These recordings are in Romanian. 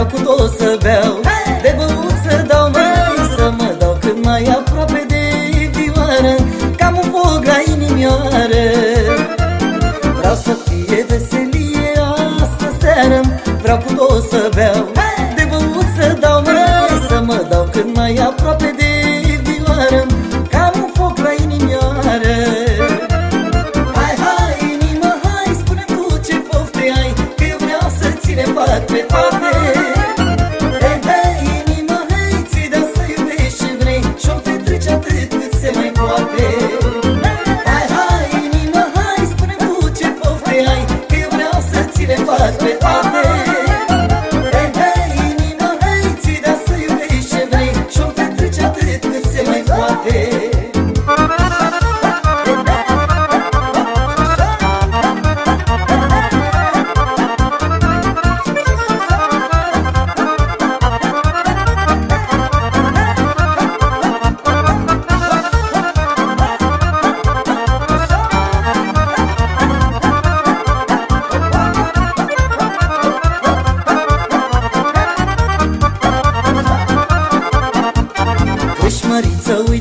seară Vreau cu tot să beau De băut să dau mai Să mă dau cât mai aproape de vioară Cam un foc la inimioară. Vreau să fie veselie asta seară Vreau cu tot să beau De băut să dau mai Să mă dau cât mai aproape de vioară Cam un foc la inimioară. Hai, hai, inimă, hai, spune tu ce pofte ai Că eu vreau să ți le fac pe toate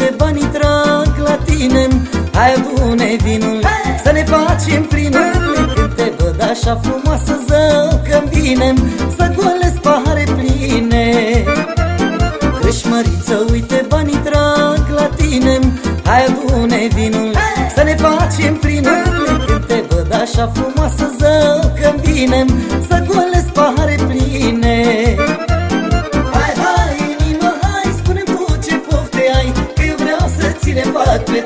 Crâșmăriță, uite banii trag la tine Hai adune vinul să ne facem plinul Când te văd așa frumoasă zău că vine Să golesc pahare pline. Crâșmăriță, uite banii trag la tine Hai adune vinul să ne facem plinul Când te văd așa frumoasă zău că vine Să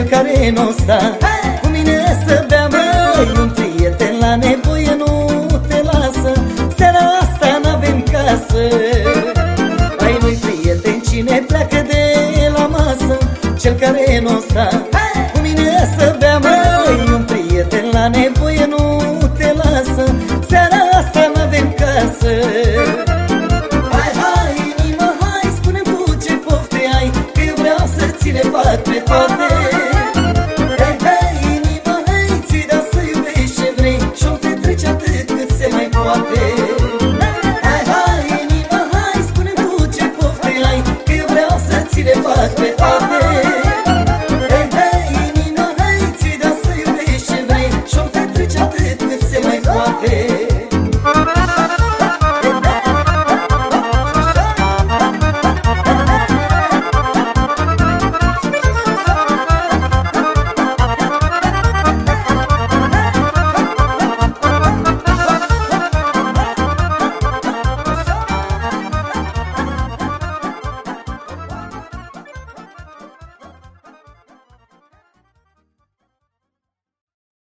Cel care nu sta. Cu mine să bea mai Un prieten la nevoie nu te lasă. Seara asta n-avem casă. Mai noi prieteni cine pleacă de la masă? Cel care nu sta. Cu mine să bea mai Un prieten la nevoie nu te lasă. Seara asta n-avem casă bateu